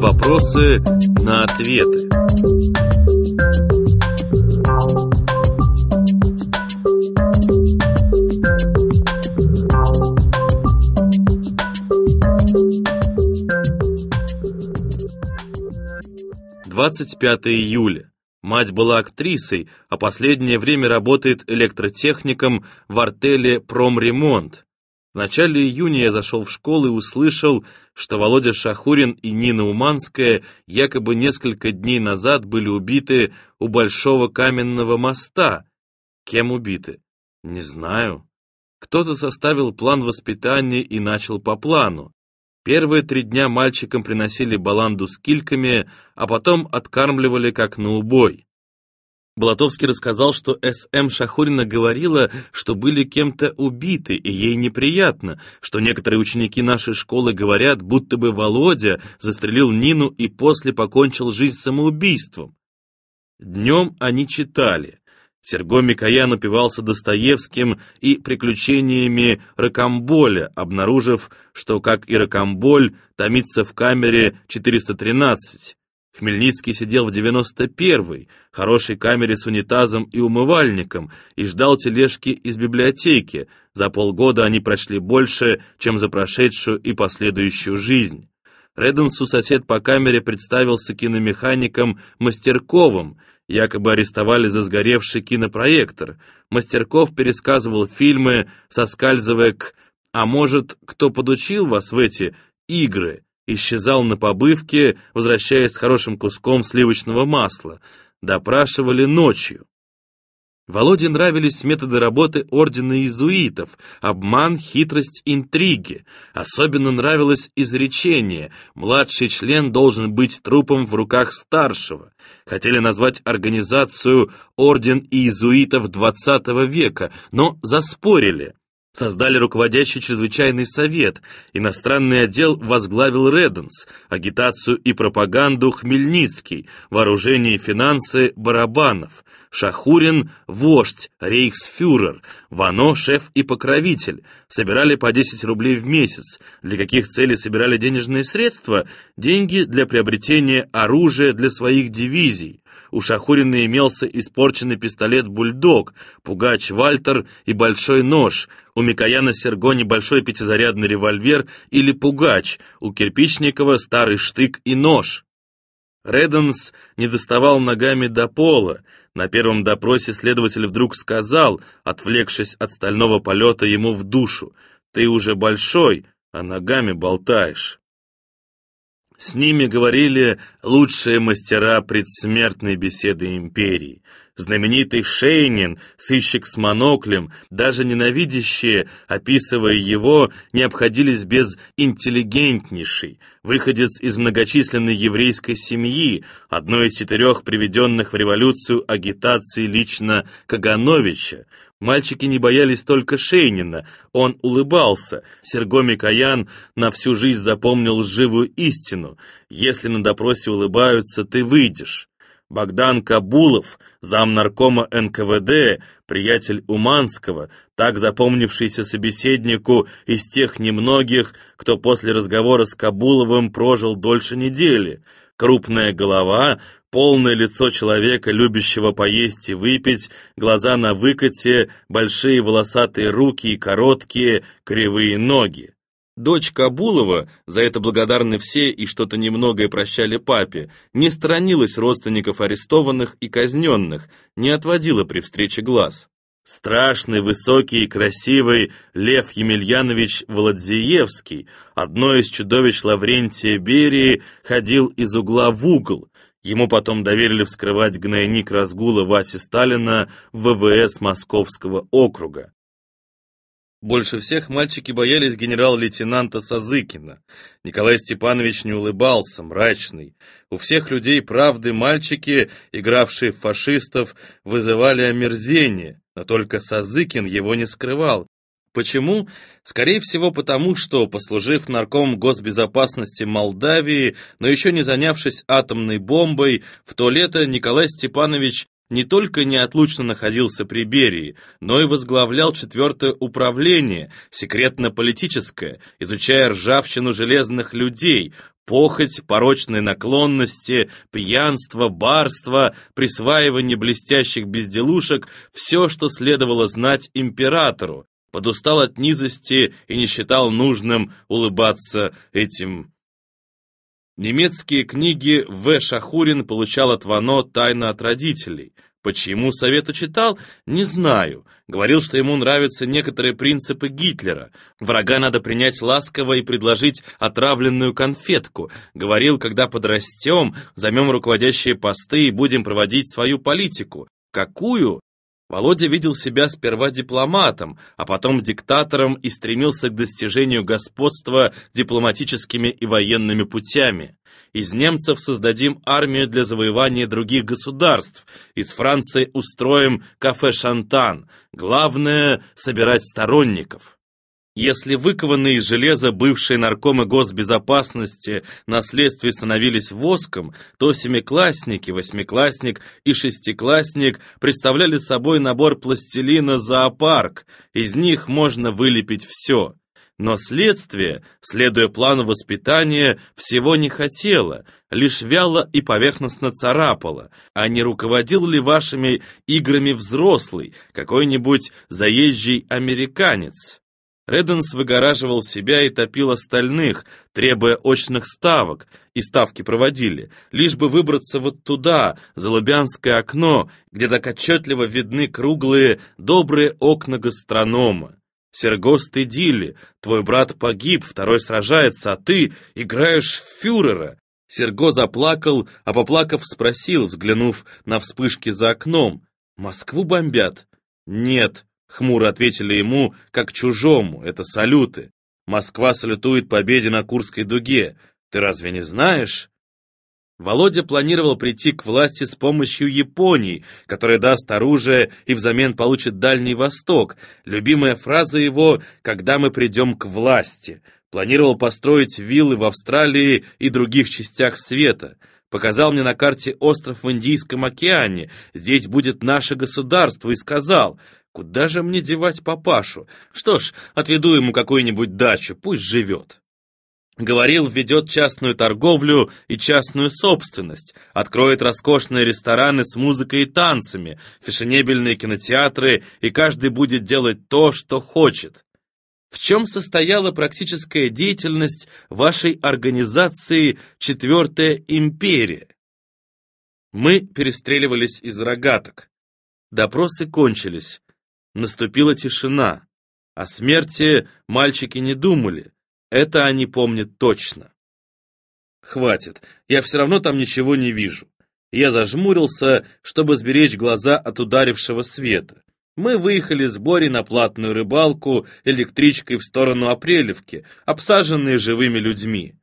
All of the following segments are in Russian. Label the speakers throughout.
Speaker 1: Вопросы на ответы. Двадцать пятое июля. Мать была актрисой, а последнее время работает электротехником в артеле «Промремонт». В начале июня я зашел в школу и услышал, что Володя Шахурин и Нина Уманская якобы несколько дней назад были убиты у Большого каменного моста. Кем убиты? Не знаю. Кто-то составил план воспитания и начал по плану. Первые три дня мальчикам приносили баланду с кильками, а потом откармливали как на убой. Болотовский рассказал, что С.М. Шахурина говорила, что были кем-то убиты, и ей неприятно, что некоторые ученики нашей школы говорят, будто бы Володя застрелил Нину и после покончил жизнь самоубийством. Днем они читали. Серго Микоян упивался Достоевским и приключениями Рокамболя, обнаружив, что, как и Рокамболь, томится в камере 413. Хмельницкий сидел в 91-й, хорошей камере с унитазом и умывальником, и ждал тележки из библиотеки. За полгода они прошли больше, чем за прошедшую и последующую жизнь. Реденсу сосед по камере представился киномехаником Мастерковым, якобы арестовали за сгоревший кинопроектор. Мастерков пересказывал фильмы, соскальзывая к «А может, кто подучил вас в эти игры?» Исчезал на побывке, возвращаясь с хорошим куском сливочного масла. Допрашивали ночью. Володе нравились методы работы ордена иезуитов, обман, хитрость, интриги. Особенно нравилось изречение «младший член должен быть трупом в руках старшего». Хотели назвать организацию «Орден иезуитов XX века», но заспорили. Создали руководящий чрезвычайный совет, иностранный отдел возглавил Реденс, агитацию и пропаганду Хмельницкий, вооружение и финансы Барабанов, Шахурин – вождь, рейхсфюрер, Вано – шеф и покровитель, собирали по 10 рублей в месяц. Для каких целей собирали денежные средства? Деньги для приобретения оружия для своих дивизий. У Шахурина имелся испорченный пистолет «Бульдог», пугач «Вальтер» и большой нож. У Микояна Серго небольшой пятизарядный револьвер или пугач. У Кирпичникова старый штык и нож. Реденс не доставал ногами до пола. На первом допросе следователь вдруг сказал, отвлекшись от стального полета ему в душу, «Ты уже большой, а ногами болтаешь». С ними говорили лучшие мастера предсмертной беседы империи. Знаменитый Шейнин, сыщик с моноклем, даже ненавидящие, описывая его, не обходились без интеллигентнейшей, выходец из многочисленной еврейской семьи, одной из четырех приведенных в революцию агитации лично Кагановича, Мальчики не боялись только Шейнина, он улыбался. Серго Микоян на всю жизнь запомнил живую истину. Если на допросе улыбаются, ты выйдешь. Богдан Кабулов, зам наркома НКВД, приятель Уманского, так запомнившийся собеседнику из тех немногих, кто после разговора с Кабуловым прожил дольше недели. Крупная голова, полное лицо человека, любящего поесть и выпить, глаза на выкате, большие волосатые руки и короткие, кривые ноги. Дочь Кабулова, за это благодарны все и что-то немногое прощали папе, не сторонилась родственников арестованных и казненных, не отводила при встрече глаз. Страшный, высокий и красивый Лев Емельянович Владзиевский, одно из чудовищ Лаврентия Берии, ходил из угла в угол, Ему потом доверили вскрывать гнойник разгула Васи Сталина в ВВС Московского округа. Больше всех мальчики боялись генерал-лейтенанта Сазыкина. Николай Степанович не улыбался, мрачный. У всех людей правды мальчики, игравшие фашистов, вызывали омерзение, но только Сазыкин его не скрывал. Почему? Скорее всего потому, что, послужив нарком госбезопасности Молдавии, но еще не занявшись атомной бомбой, в то лето Николай Степанович не только неотлучно находился при Берии, но и возглавлял четвертое управление, секретно-политическое, изучая ржавчину железных людей, Похоть, порочные наклонности, пьянство, барство, присваивание блестящих безделушек — все, что следовало знать императору, подустал от низости и не считал нужным улыбаться этим. Немецкие книги В. Шахурин получал от Вано тайно от родителей. Почему совету читал, не знаю. Говорил, что ему нравятся некоторые принципы Гитлера. Врага надо принять ласково и предложить отравленную конфетку. Говорил, когда подрастем, займем руководящие посты и будем проводить свою политику. Какую? Володя видел себя сперва дипломатом, а потом диктатором и стремился к достижению господства дипломатическими и военными путями. Из немцев создадим армию для завоевания других государств. Из Франции устроим кафе «Шантан». Главное — собирать сторонников. Если выкованные из железа бывшие наркомы госбезопасности на следствии становились воском, то семиклассники, восьмиклассник и шестиклассник представляли собой набор пластилина «Зоопарк». Из них можно вылепить все. Но следствие, следуя плану воспитания, всего не хотело, лишь вяло и поверхностно царапало, а не руководил ли вашими играми взрослый, какой-нибудь заезжий американец. Реденс выгораживал себя и топил остальных, требуя очных ставок, и ставки проводили, лишь бы выбраться вот туда, за Лубянское окно, где так отчетливо видны круглые, добрые окна гастронома. Серго стыдили, твой брат погиб, второй сражается, а ты играешь в фюрера. Серго заплакал, а поплакав спросил, взглянув на вспышки за окном, «Москву бомбят?» «Нет», Хмуро ответили ему, как чужому, это салюты. Москва салютует победе на Курской дуге. Ты разве не знаешь? Володя планировал прийти к власти с помощью Японии, которая даст оружие и взамен получит Дальний Восток. Любимая фраза его «когда мы придем к власти». Планировал построить виллы в Австралии и других частях света. Показал мне на карте остров в Индийском океане. Здесь будет наше государство и сказал – Куда же мне девать папашу? Что ж, отведу ему какую-нибудь дачу, пусть живет. Говорил, введет частную торговлю и частную собственность, откроет роскошные рестораны с музыкой и танцами, фешенебельные кинотеатры, и каждый будет делать то, что хочет. В чем состояла практическая деятельность вашей организации «Четвертая империя»? Мы перестреливались из рогаток. Допросы кончились. Наступила тишина. О смерти мальчики не думали. Это они помнят точно. Хватит, я все равно там ничего не вижу. Я зажмурился, чтобы сберечь глаза от ударившего света. Мы выехали с Бори на платную рыбалку электричкой в сторону Апрелевки, обсаженные живыми людьми.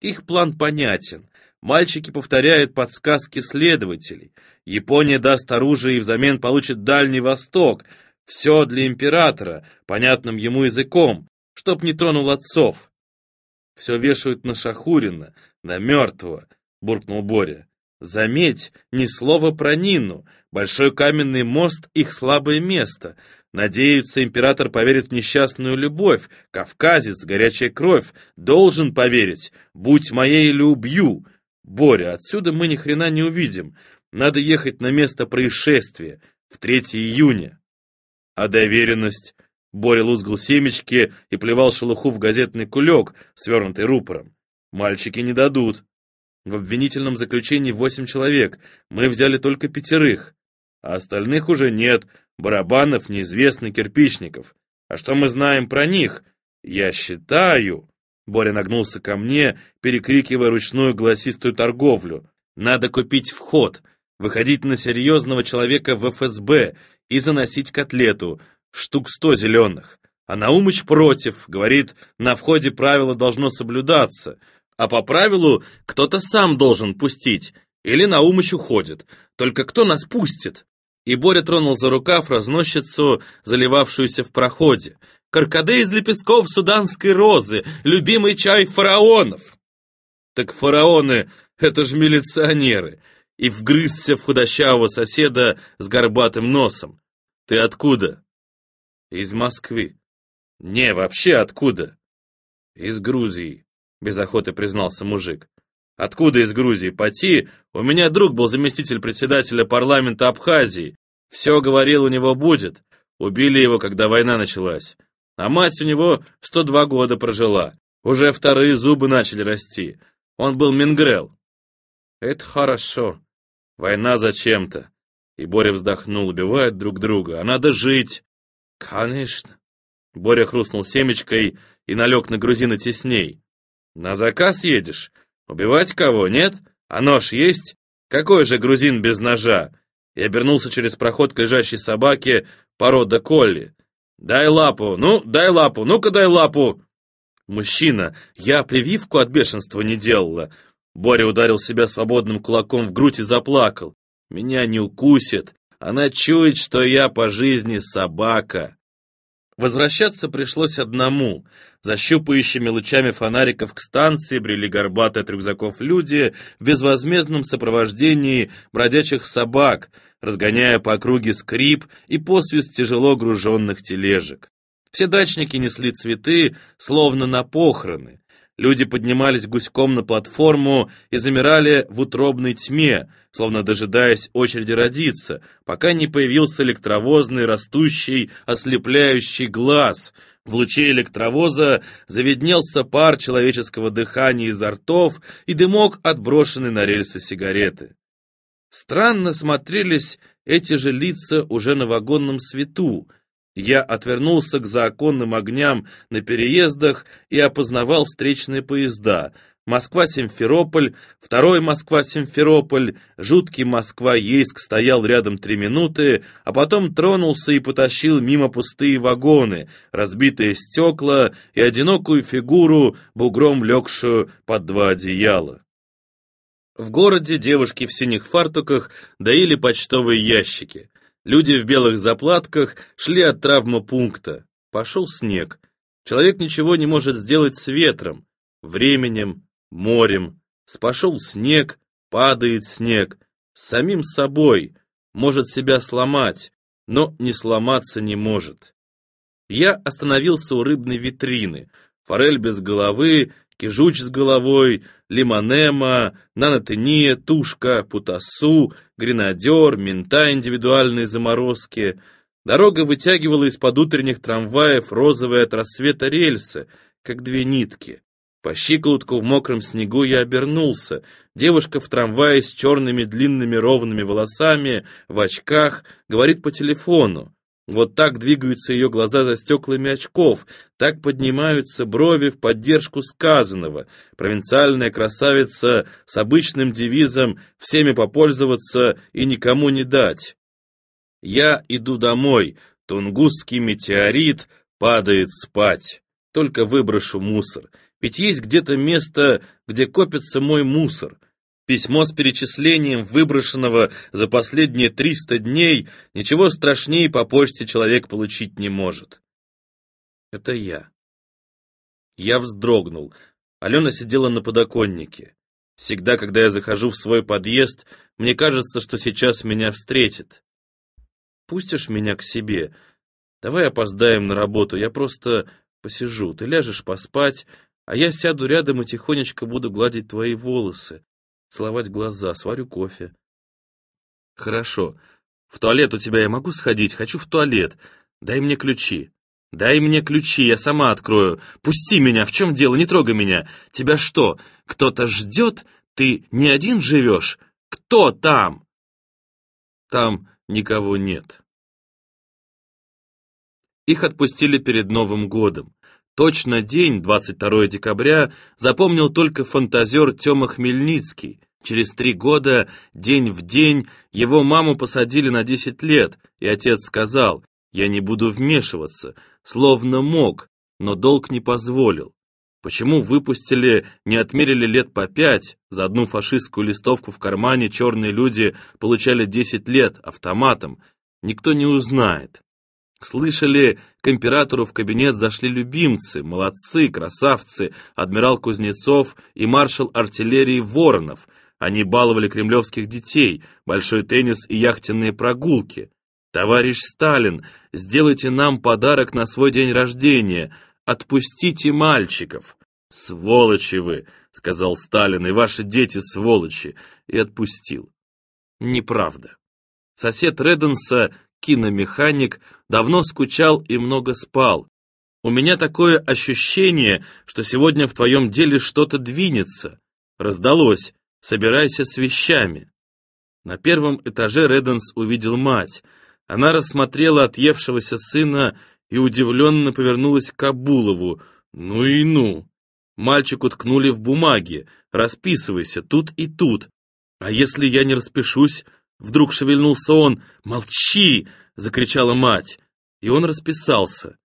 Speaker 1: Их план понятен. Мальчики повторяют подсказки следователей. Япония даст оружие и взамен получит Дальний Восток, все для императора, понятным ему языком, чтоб не тронул отцов. Все вешают на Шахурина, на мертвого, буркнул Боря. Заметь, ни слова про Нину. Большой каменный мост — их слабое место. Надеются, император поверит в несчастную любовь. Кавказец, горячая кровь. Должен поверить. Будь моей или убью. Боря, отсюда мы ни хрена не увидим. Надо ехать на место происшествия. В 3 июня. А доверенность? Боря лузгал семечки и плевал шелуху в газетный кулек, свернутый рупором. Мальчики не дадут. В обвинительном заключении восемь человек. Мы взяли только пятерых. А остальных уже нет. Барабанов, неизвестный, кирпичников. А что мы знаем про них? Я считаю... Боря нагнулся ко мне, перекрикивая ручную голосистую торговлю. Надо купить вход, выходить на серьезного человека в ФСБ и заносить котлету, штук сто зеленых. А Наумыч против, говорит, на входе правило должно соблюдаться, а по правилу кто-то сам должен пустить, или Наумыч уходит. Только кто нас пустит? И Боря тронул за рукав разносчицу, заливавшуюся в проходе. «Каркаде из лепестков суданской розы, любимый чай фараонов!» «Так фараоны — это ж милиционеры!» И вгрызся в худощавого соседа с горбатым носом. Ты откуда? Из Москвы. Не, вообще откуда? Из Грузии. без охоты признался мужик. Откуда из Грузии? Пати? У меня друг был заместитель председателя парламента Абхазии. Все говорил, у него будет. Убили его, когда война началась. А мать у него 102 года прожила. Уже вторые зубы начали расти. Он был Мингрел. Это хорошо. Война зачем-то. И Боря вздохнул, убивают друг друга. А надо жить. Конечно. Боря хрустнул семечкой и налег на грузина тесней. На заказ едешь? Убивать кого, нет? А нож есть? Какой же грузин без ножа? И обернулся через проход к лежащей собаке порода колли. «Дай лапу! Ну, дай лапу! Ну-ка, дай лапу!» «Мужчина, я прививку от бешенства не делала!» Боря ударил себя свободным кулаком в грудь и заплакал. «Меня не укусит! Она чует, что я по жизни собака!» Возвращаться пришлось одному. За щупающими лучами фонариков к станции брели горбатые от рюкзаков люди в безвозмездном сопровождении бродячих собак, разгоняя по округе скрип и посвист тяжело груженных тележек. Все дачники несли цветы, словно на похороны. Люди поднимались гуськом на платформу и замирали в утробной тьме, словно дожидаясь очереди родиться, пока не появился электровозный, растущий, ослепляющий глаз. В луче электровоза заведнелся пар человеческого дыхания изо ртов и дымок, отброшенный на рельсы сигареты. Странно смотрелись эти же лица уже на вагонном свету. Я отвернулся к законным огням на переездах и опознавал встречные поезда. Москва-Симферополь, второй Москва-Симферополь, жуткий Москва-Ейск стоял рядом три минуты, а потом тронулся и потащил мимо пустые вагоны, разбитые стекла и одинокую фигуру, бугром легшую под два одеяла. В городе девушки в синих фартуках доили почтовые ящики. Люди в белых заплатках шли от травмопункта. Пошел снег. Человек ничего не может сделать с ветром, временем, морем. Спошел снег, падает снег. С самим собой. Может себя сломать, но не сломаться не может. Я остановился у рыбной витрины. Форель без головы, кижуч с головой, лимонема, нанотения, тушка, путасу, гренадер, мента индивидуальной заморозки. Дорога вытягивала из-под утренних трамваев розовые от рассвета рельсы, как две нитки. По щиколотку в мокром снегу я обернулся. Девушка в трамвае с черными длинными ровными волосами, в очках, говорит по телефону. Вот так двигаются ее глаза за стеклами очков, так поднимаются брови в поддержку сказанного. Провинциальная красавица с обычным девизом «всеми попользоваться и никому не дать». Я иду домой, тунгусский метеорит падает спать. Только выброшу мусор. Ведь есть где-то место, где копится мой мусор. Письмо с перечислением выброшенного за последние 300 дней ничего страшнее по почте человек получить не может. Это я. Я вздрогнул. Алена сидела на подоконнике. Всегда, когда я захожу в свой подъезд, мне кажется, что сейчас меня встретит. Пустишь меня к себе? Давай опоздаем на работу, я просто посижу. Ты ляжешь поспать, а я сяду рядом и тихонечко буду гладить твои волосы целовать глаза, сварю кофе. Хорошо. В туалет у тебя я могу сходить? Хочу в туалет. Дай мне ключи. Дай мне ключи, я сама открою. Пусти меня, в чем дело, не трогай меня. Тебя что, кто-то ждет? Ты не один живешь? Кто там? Там никого нет. Их отпустили перед Новым годом. Точно день, 22 декабря, запомнил только фантазер Тёма Хмельницкий. Через три года, день в день, его маму посадили на 10 лет, и отец сказал, «Я не буду вмешиваться», словно мог, но долг не позволил. Почему выпустили, не отмерили лет по пять, за одну фашистскую листовку в кармане черные люди получали 10 лет автоматом, никто не узнает. Слышали, к императору в кабинет зашли любимцы, молодцы, красавцы, адмирал Кузнецов и маршал артиллерии Воронов. Они баловали кремлевских детей, большой теннис и яхтенные прогулки. Товарищ Сталин, сделайте нам подарок на свой день рождения, отпустите мальчиков. «Сволочи вы!» — сказал Сталин, «и ваши дети сволочи!» и отпустил. Неправда. Сосед Реденса, киномеханик, давно скучал и много спал. У меня такое ощущение, что сегодня в твоем деле что-то двинется. Раздалось. Собирайся с вещами. На первом этаже Реденс увидел мать. Она рассмотрела отъевшегося сына и удивленно повернулась к Абулову. «Ну и ну!» Мальчику ткнули в бумаге. «Расписывайся, тут и тут». «А если я не распишусь?» Вдруг шевельнулся он. «Молчи!» — закричала мать. И он расписался.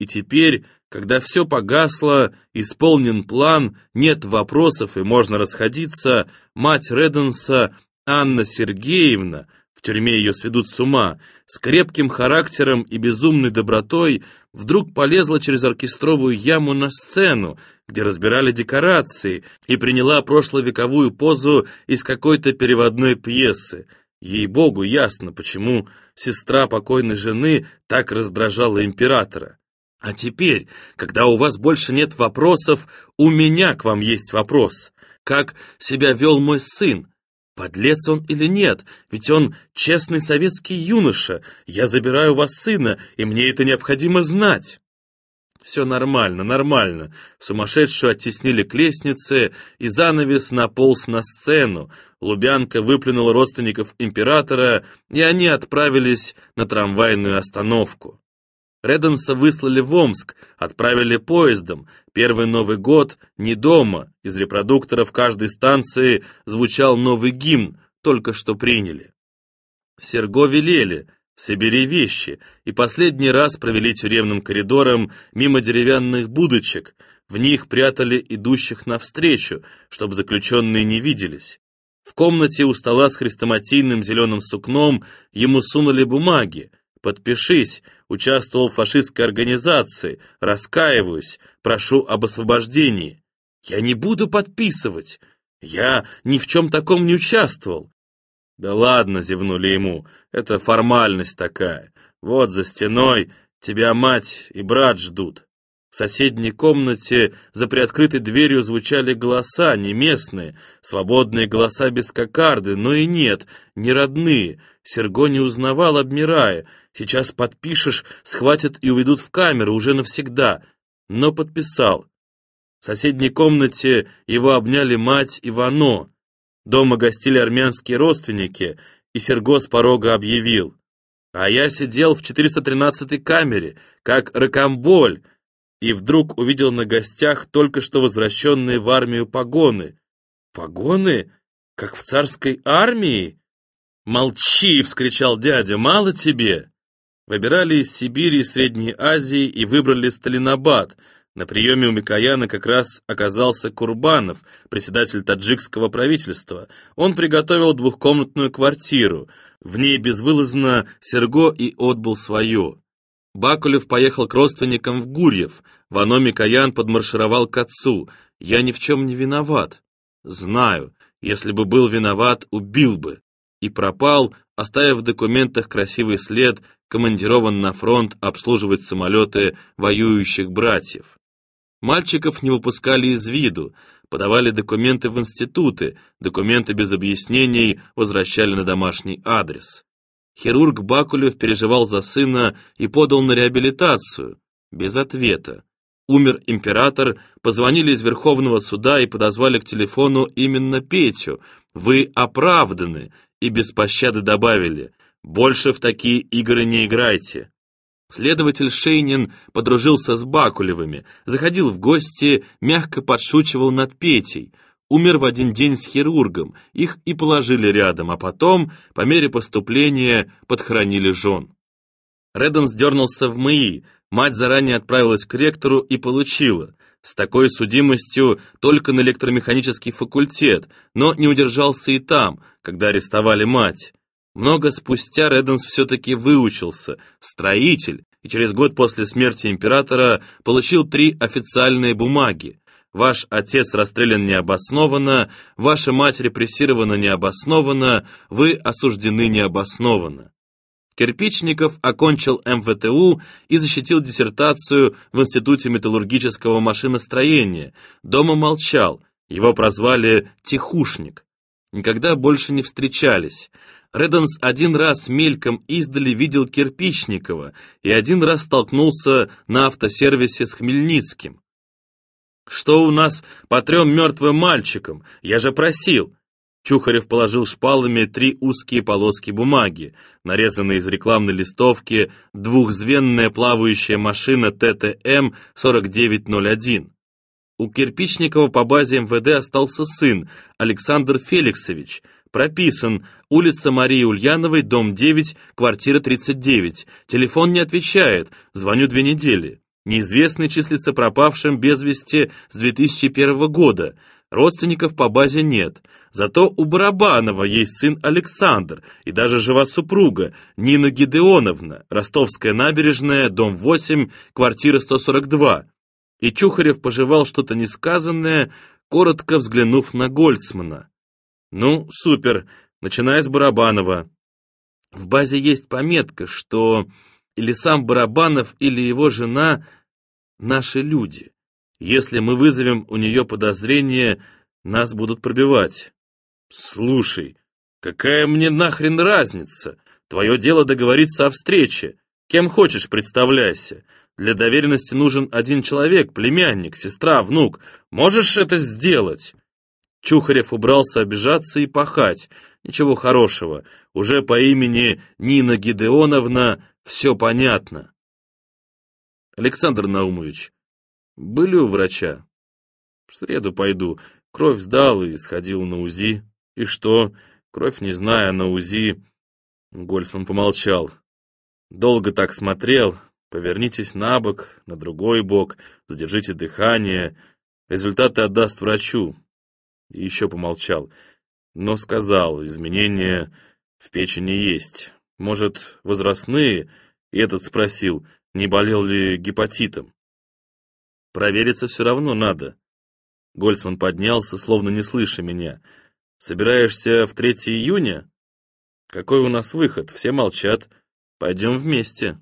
Speaker 1: И теперь, когда все погасло, исполнен план, нет вопросов и можно расходиться, мать Реденса, Анна Сергеевна, в тюрьме ее сведут с ума, с крепким характером и безумной добротой, вдруг полезла через оркестровую яму на сцену, где разбирали декорации, и приняла прошловековую позу из какой-то переводной пьесы. Ей-богу, ясно, почему сестра покойной жены так раздражала императора. А теперь, когда у вас больше нет вопросов, у меня к вам есть вопрос. Как себя вел мой сын? Подлец он или нет? Ведь он честный советский юноша. Я забираю вас сына, и мне это необходимо знать. Все нормально, нормально. Сумасшедшую оттеснили к лестнице, и занавес наполз на сцену. Лубянка выплюнула родственников императора, и они отправились на трамвайную остановку. Реденса выслали в Омск, отправили поездом. Первый Новый год не дома. Из репродукторов каждой станции звучал новый гимн, только что приняли. Серго велели, собери вещи, и последний раз провели тюремным коридором мимо деревянных будочек. В них прятали идущих навстречу, чтобы заключенные не виделись. В комнате у стола с хрестоматийным зеленым сукном ему сунули бумаги, Подпишись, участвовал в фашистской организации, раскаиваюсь, прошу об освобождении. Я не буду подписывать. Я ни в чем таком не участвовал. Да ладно, зевнули ему, это формальность такая. Вот за стеной тебя мать и брат ждут. В соседней комнате за приоткрытой дверью звучали голоса, не местные, свободные голоса без кокарды, но и нет, не родные. Серго не узнавал, обмирая. Сейчас подпишешь, схватят и уведут в камеру уже навсегда. Но подписал. В соседней комнате его обняли мать и Вано. Дома гостили армянские родственники, и Серго с порога объявил. А я сидел в 413-й камере, как ракомболь, и вдруг увидел на гостях только что возвращенные в армию погоны. Погоны? Как в царской армии? «Молчи!» — вскричал дядя. «Мало тебе!» Выбирали из Сибири и Средней Азии и выбрали Сталинабад. На приеме у Микояна как раз оказался Курбанов, председатель таджикского правительства. Он приготовил двухкомнатную квартиру. В ней безвылазно Серго и отбыл свое. Бакулев поехал к родственникам в Гурьев. Вано Микоян подмаршировал к отцу. «Я ни в чем не виноват». «Знаю. Если бы был виноват, убил бы». И пропал, оставив в документах красивый след, командирован на фронт обслуживать самолеты воюющих братьев. Мальчиков не выпускали из виду, подавали документы в институты, документы без объяснений возвращали на домашний адрес. Хирург Бакулев переживал за сына и подал на реабилитацию. Без ответа. Умер император, позвонили из Верховного суда и подозвали к телефону именно Петю. «Вы оправданы!» и без пощады добавили «Больше в такие игры не играйте!» Следователь Шейнин подружился с Бакулевыми, заходил в гости, мягко подшучивал над Петей – умер в один день с хирургом, их и положили рядом, а потом, по мере поступления, подхоронили жен. Редденс дернулся в МИИ, мать заранее отправилась к ректору и получила. С такой судимостью только на электромеханический факультет, но не удержался и там, когда арестовали мать. Много спустя Редденс все-таки выучился, строитель, и через год после смерти императора получил три официальные бумаги Ваш отец расстрелян необоснованно, ваша мать репрессирована необоснованно, вы осуждены необоснованно. Кирпичников окончил МВТУ и защитил диссертацию в Институте металлургического машиностроения. Дома молчал, его прозвали «тихушник». Никогда больше не встречались. Редденс один раз мельком издали видел Кирпичникова и один раз столкнулся на автосервисе с Хмельницким. «Что у нас по трем мертвым мальчикам? Я же просил!» Чухарев положил шпалами три узкие полоски бумаги, нарезанные из рекламной листовки двухзвенная плавающая машина ТТМ-4901. У Кирпичникова по базе МВД остался сын, Александр Феликсович. Прописан, улица Марии Ульяновой, дом 9, квартира 39. Телефон не отвечает, звоню две недели. Неизвестный числится пропавшим без вести с 2001 года. Родственников по базе нет. Зато у Барабанова есть сын Александр и даже жива супруга Нина Гидеоновна, Ростовская набережная, дом 8, квартира 142. И Чухарев пожевал что-то несказанное, коротко взглянув на Гольцмана. «Ну, супер, начиная с Барабанова». В базе есть пометка, что или сам Барабанов, или его жена — наши люди. Если мы вызовем у нее подозрение, нас будут пробивать. Слушай, какая мне нахрен разница? Твое дело договориться о встрече. Кем хочешь, представляйся. Для доверенности нужен один человек, племянник, сестра, внук. Можешь это сделать?» Чухарев убрался обижаться и пахать. Ничего хорошего. Уже по имени Нина Гидеоновна все понятно. Александр Наумович, были у врача? В среду пойду. Кровь сдал и сходил на УЗИ. И что? Кровь не зная, на УЗИ... Гольцман помолчал. Долго так смотрел. Повернитесь на бок, на другой бок, задержите дыхание. Результаты отдаст врачу. И еще помолчал. Но сказал, изменения в печени есть. Может, возрастные? И этот спросил, не болел ли гепатитом. Провериться все равно надо. Гольцман поднялся, словно не слыша меня. Собираешься в 3 июня? Какой у нас выход? Все молчат. Пойдем вместе.